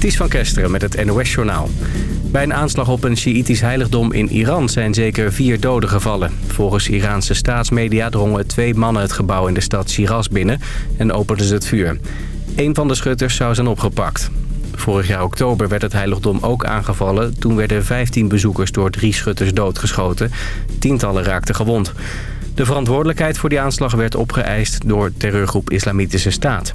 Ties van Kesteren met het NOS-journaal. Bij een aanslag op een Sjiïtisch heiligdom in Iran zijn zeker vier doden gevallen. Volgens Iraanse staatsmedia drongen twee mannen het gebouw in de stad Shiraz binnen en openden ze het vuur. Een van de schutters zou zijn opgepakt. Vorig jaar oktober werd het heiligdom ook aangevallen. Toen werden 15 bezoekers door drie schutters doodgeschoten. Tientallen raakten gewond. De verantwoordelijkheid voor die aanslag werd opgeëist door terreurgroep Islamitische Staat.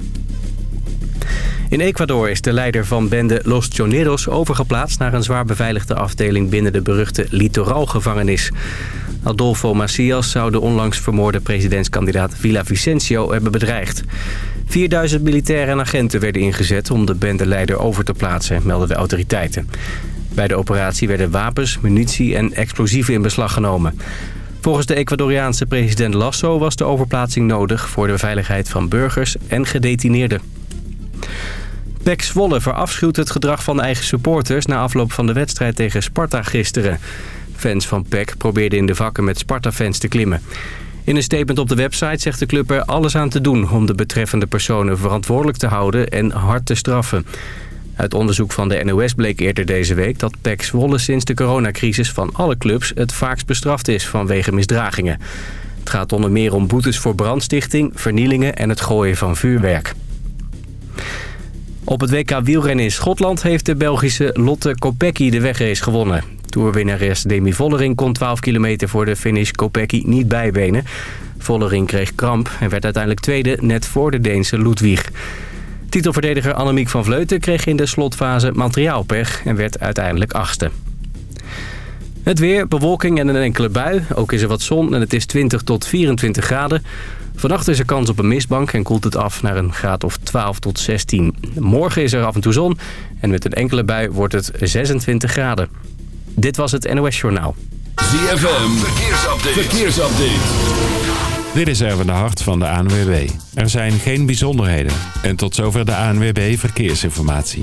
In Ecuador is de leider van bende Los Choneros overgeplaatst... naar een zwaar beveiligde afdeling binnen de beruchte Litoralgevangenis. Adolfo Macias zou de onlangs vermoorde presidentskandidaat Vicencio hebben bedreigd. 4000 militairen en agenten werden ingezet om de bendeleider over te plaatsen, melden de autoriteiten. Bij de operatie werden wapens, munitie en explosieven in beslag genomen. Volgens de Ecuadoriaanse president Lasso was de overplaatsing nodig... voor de veiligheid van burgers en gedetineerden. Pek Zwolle verafschuwt het gedrag van de eigen supporters... na afloop van de wedstrijd tegen Sparta gisteren. Fans van PEC probeerden in de vakken met Sparta-fans te klimmen. In een statement op de website zegt de club er alles aan te doen... om de betreffende personen verantwoordelijk te houden en hard te straffen. Uit onderzoek van de NOS bleek eerder deze week dat PEC Zwolle sinds de coronacrisis van alle clubs het vaakst bestraft is vanwege misdragingen. Het gaat onder meer om boetes voor brandstichting, vernielingen en het gooien van vuurwerk. Op het WK wielrennen in Schotland heeft de Belgische Lotte Kopecky de wegrace gewonnen. Toerwinnares Demi Vollering kon 12 kilometer voor de finish Kopecky niet bijbenen. Vollering kreeg kramp en werd uiteindelijk tweede net voor de Deense Ludwig. Titelverdediger Annemiek van Vleuten kreeg in de slotfase materiaalpech en werd uiteindelijk achtste. Het weer, bewolking en een enkele bui. Ook is er wat zon en het is 20 tot 24 graden. Vannacht is er kans op een mistbank en koelt het af naar een graad of 12 tot 16. Morgen is er af en toe zon en met een enkele bui wordt het 26 graden. Dit was het NOS Journaal. ZFM, verkeersupdate. verkeersupdate. Dit is Erwin de Hart van de ANWB. Er zijn geen bijzonderheden. En tot zover de ANWB Verkeersinformatie.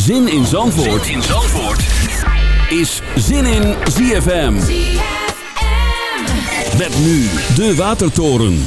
Zin in Zandvoort, zin in Zandvoort. is Zin in ZFM. ZFM. Met nu de Watertoren.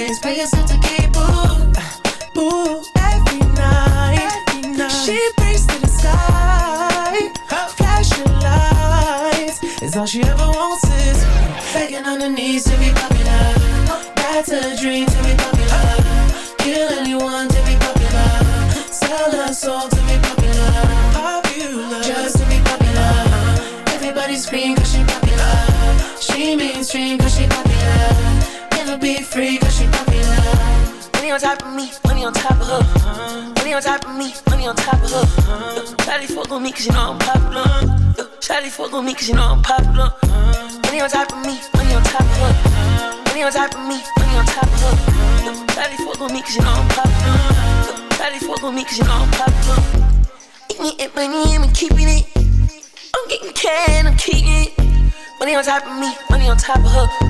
Put it in the face, pay yourself to keep. Ooh, ooh, every night, every night. She prays to the sky, flashing lights. It's all she ever wants is begging on her knees to be popular. That's a dream to be popular. Kill anyone to be popular. Sell her soul to be popular. Popular, just to be popular. Everybody scream cause she popular. She mainstream cause she popular never be free cause she love. Money on top of me, money on top of her. Money on top of me, money on top of her. Shawty fuck on me cause you know I'm popular. Shawty fuck on me cause you know I'm popular. Money on top of me, money on top of her. Money on top of me, money on top of her. Shawty fuck with me cause you know I'm popular. Shawty fuck on me cause you know I'm popular. Eating it, money, I'm keeping it. I'm getting can, I'm keeping it. Money on top of me, money on top of her.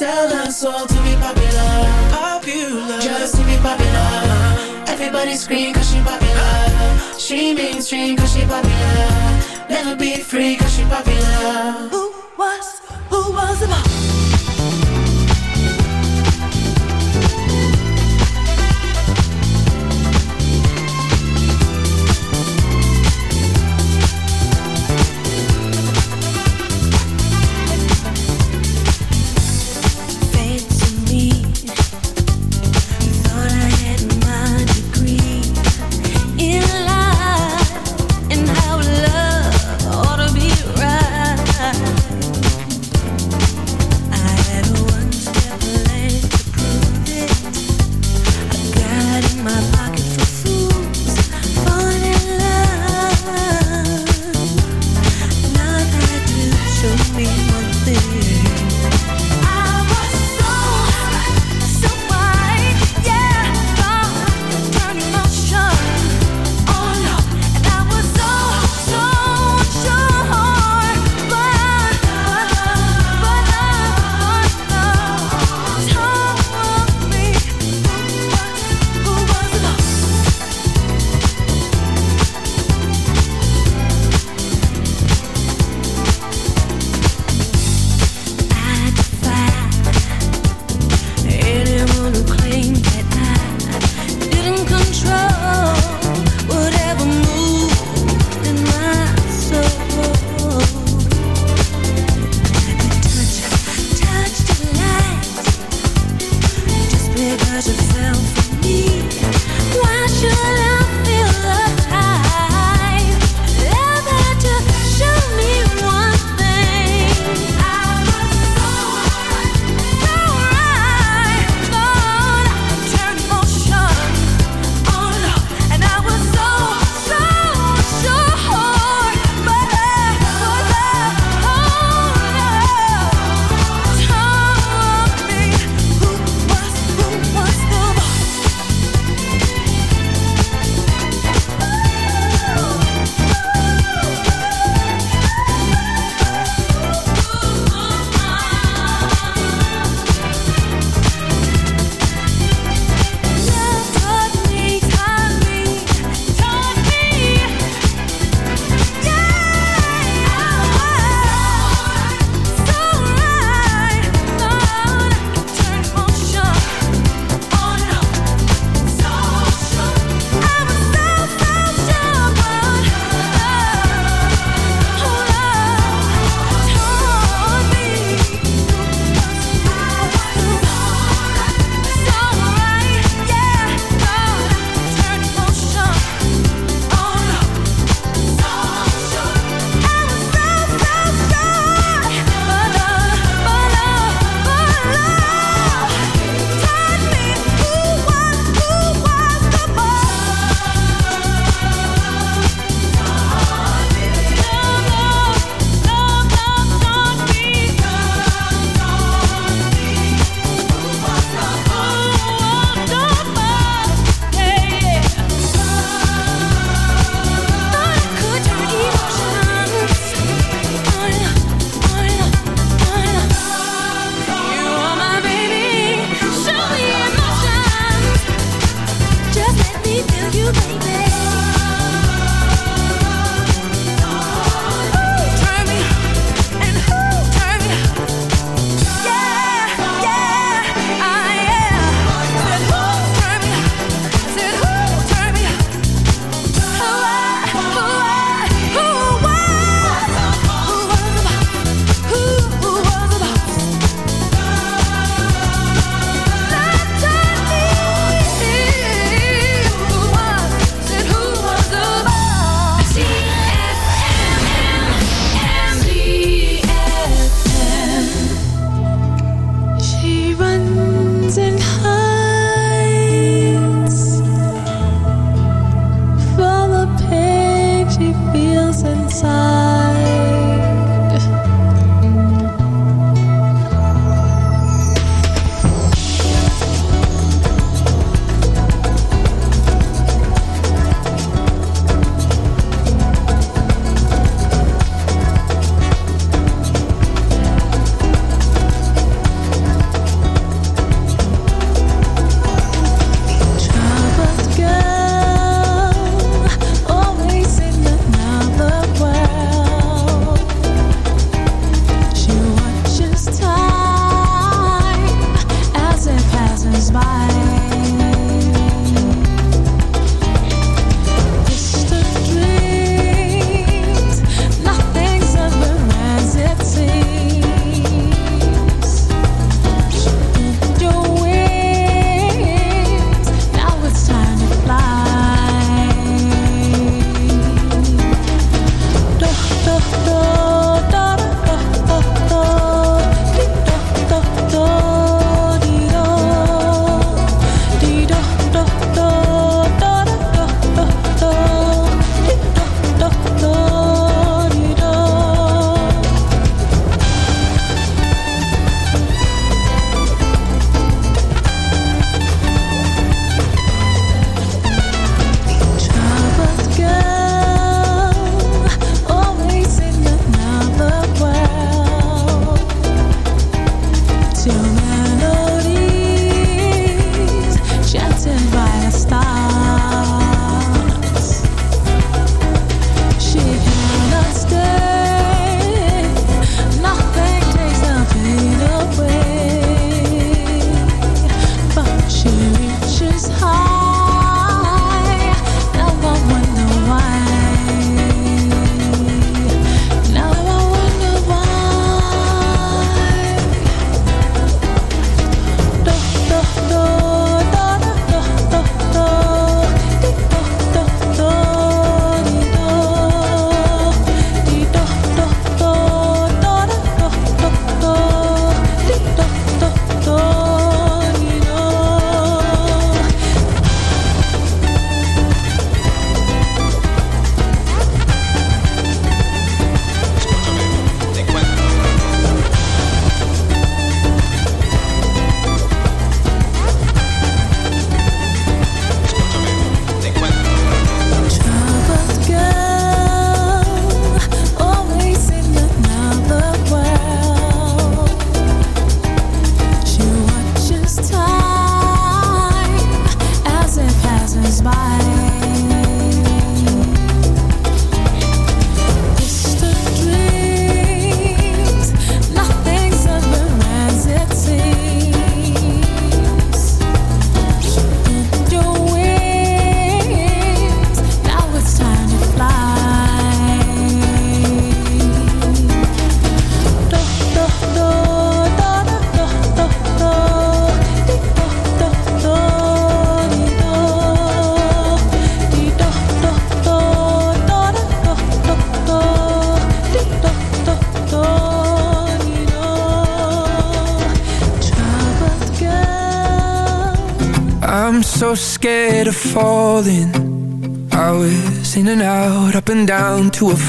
Sell a soul to be popular. Popular. Just to be popular. Everybody scream cause she popular. She mainstream cause she popular. Never be free cause she popular. Who was, who was the boss?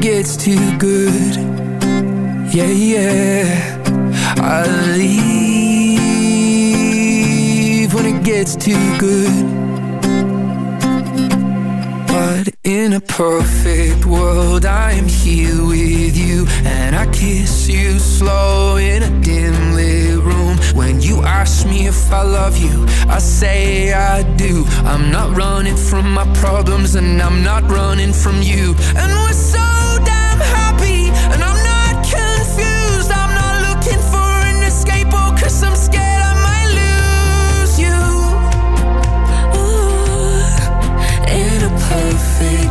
gets too good. Yeah, yeah. I leave when it gets too good. But in a perfect world, I am here with you, and I kiss you slow in a dim lit room. When you ask me if I love you, I say I do. I'm not running from my problems, and I'm not running from you. And we're so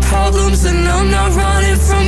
problems and I'm not running from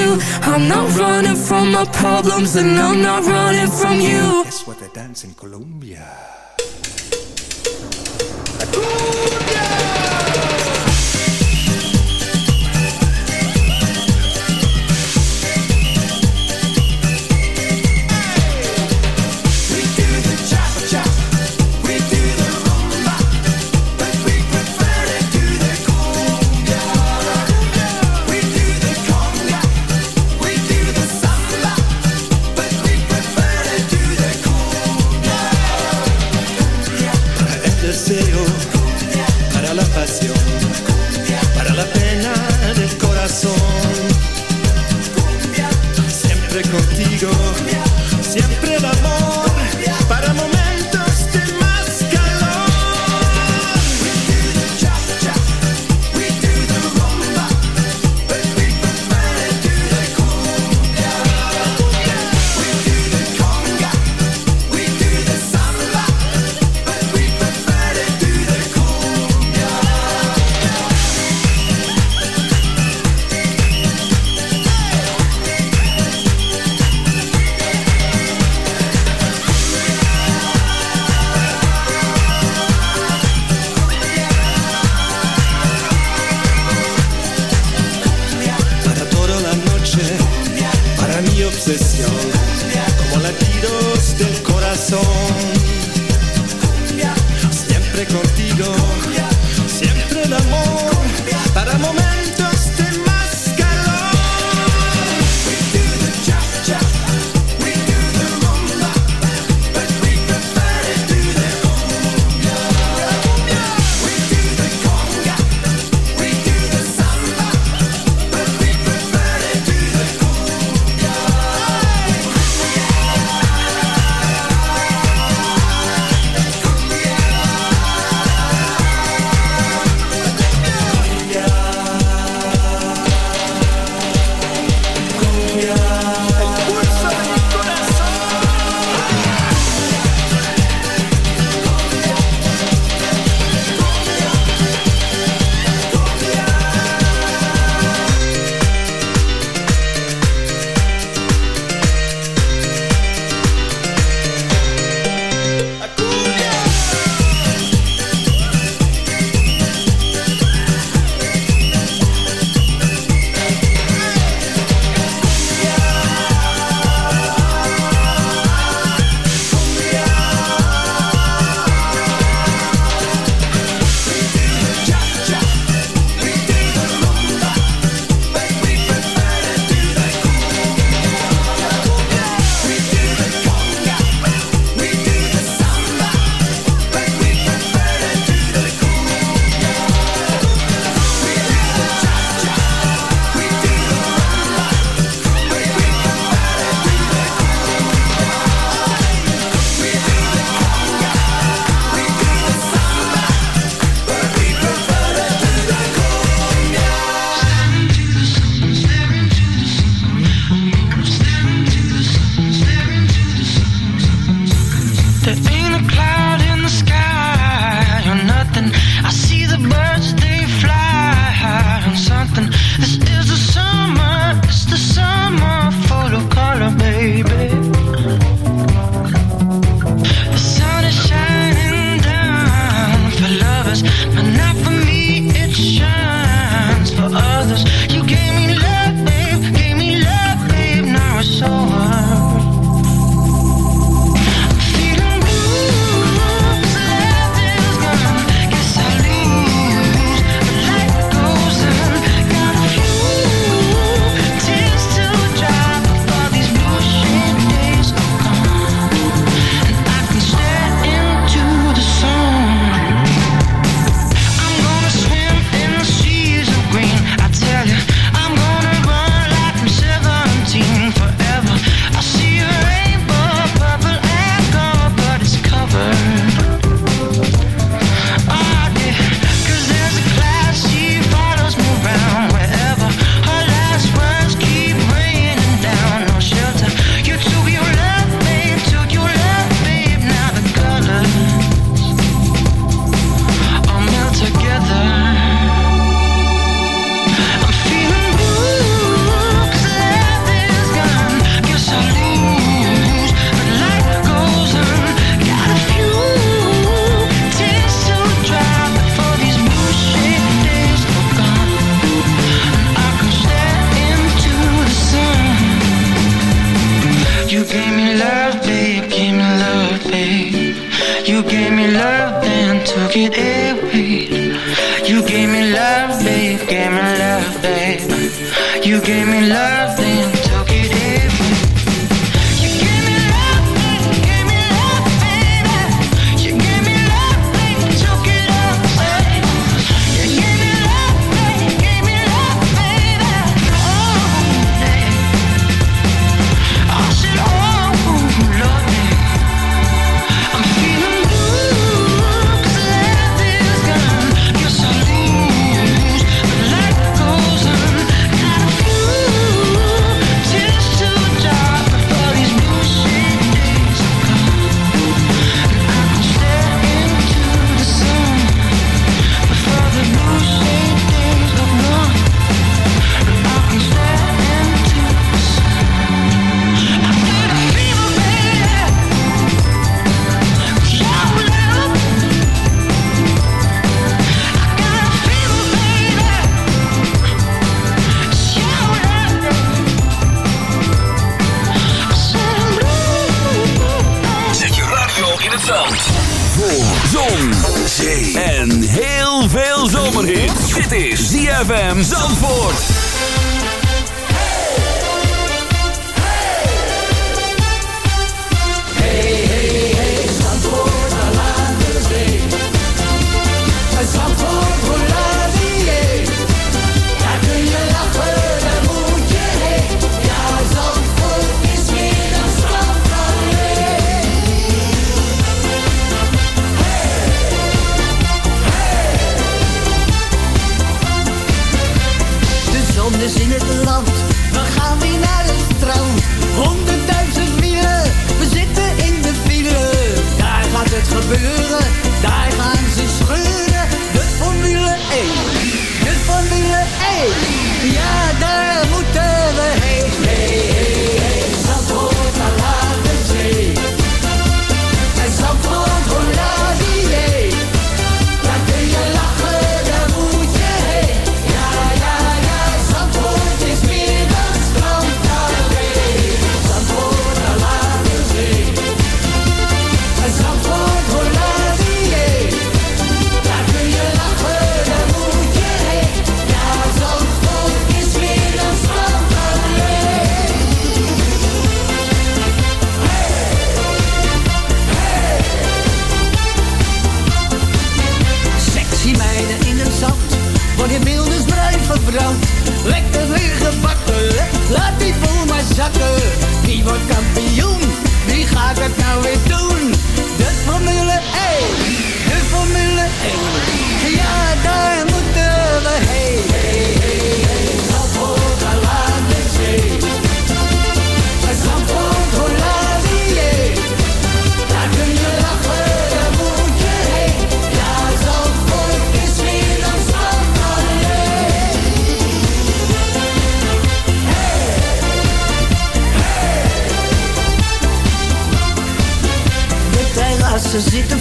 do. I'm not running from my problems and I'm not running from you. That's what they dance in Colombia.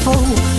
Terrassen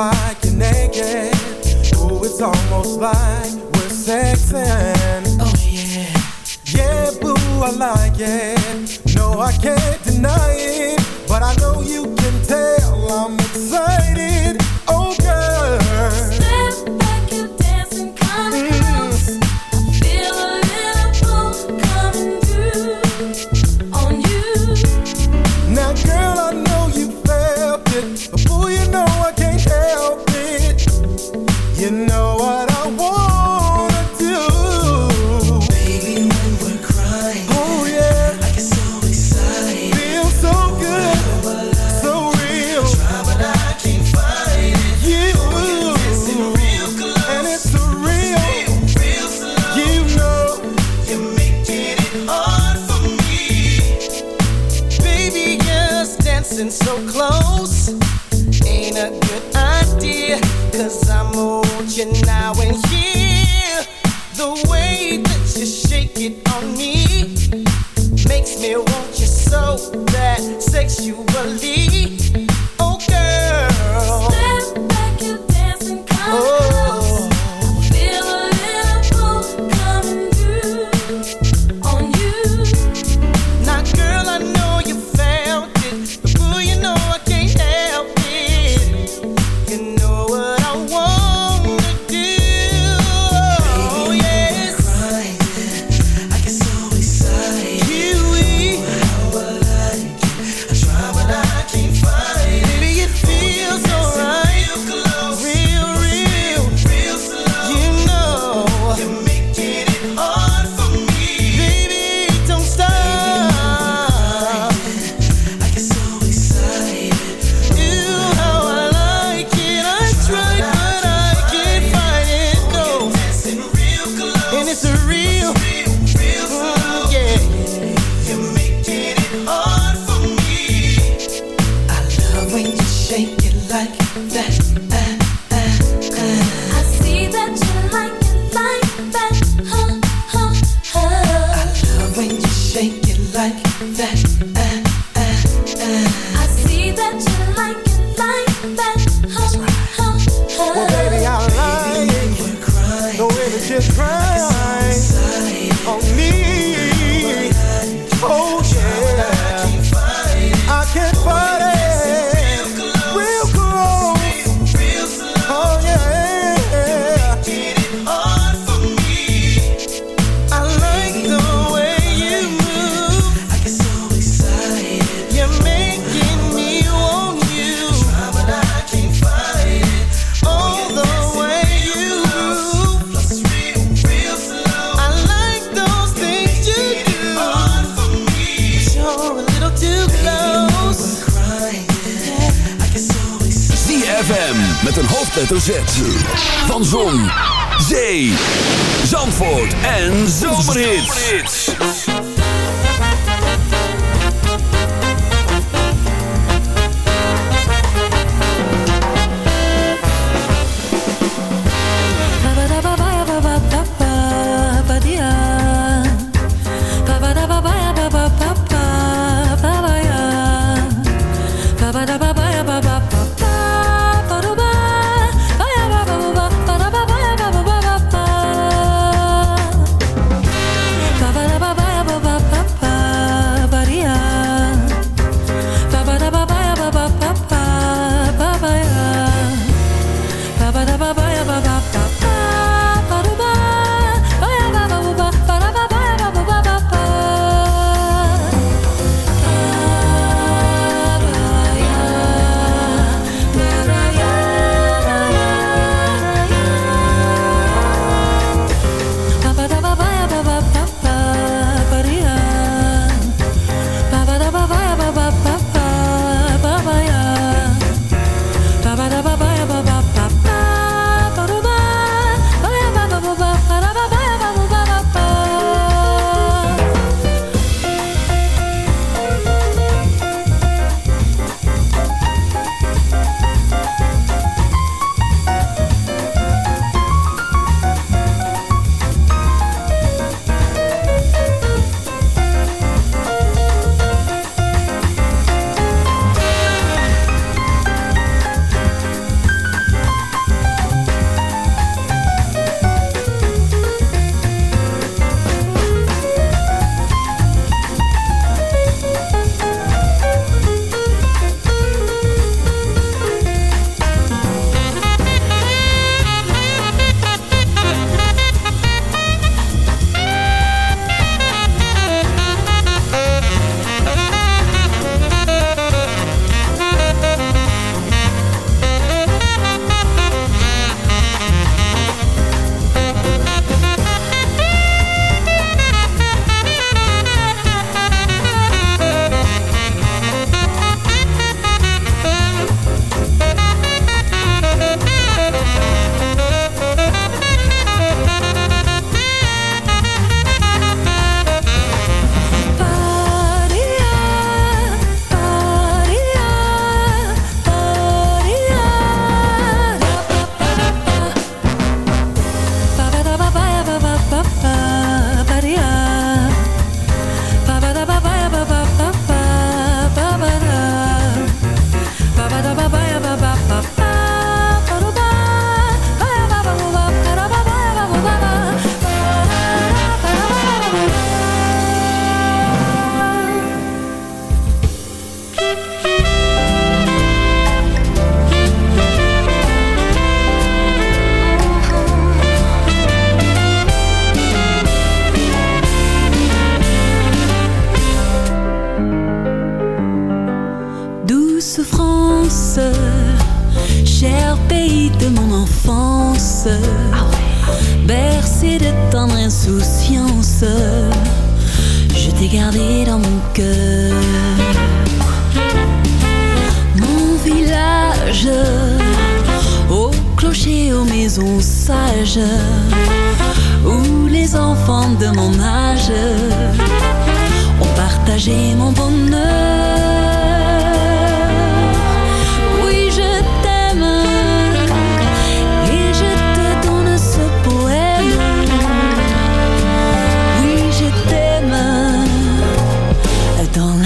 like you're naked. Oh, it's almost like we're sexing. Oh yeah. Yeah, boo, I like it. No, I can't deny it, but I know you can tell I'm excited.